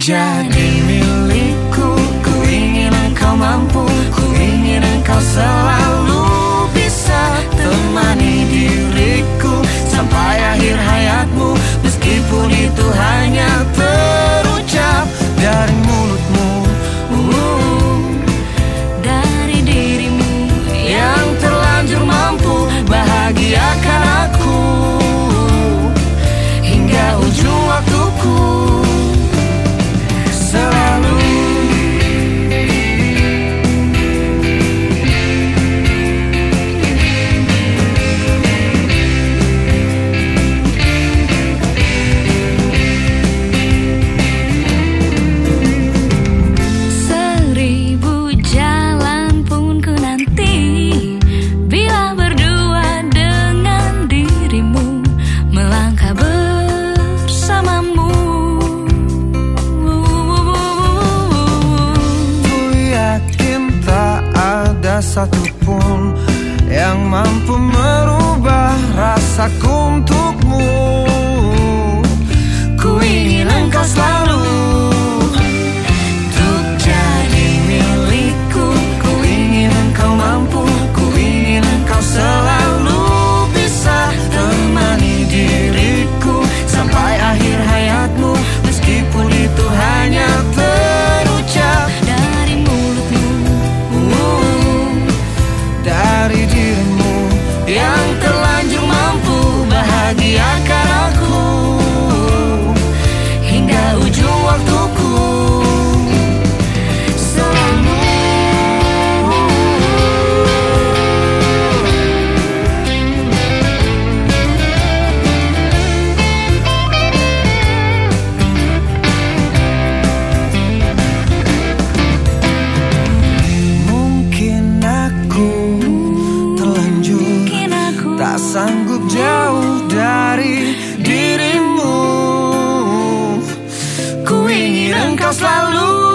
jadi milikku Ku ingin engkau mampu Ku ingin engkau selalu bisa temani diriku Sampai akhir hayatmu. Meskipun itu hanya terucap dari mulutmu. Dari dirimu Yang terlanjur mampu bahagiakan satupun Yang mampu merubah rasaku untukmu. Ku ingin engkau selalu dirimu Ku ingin engkau selalu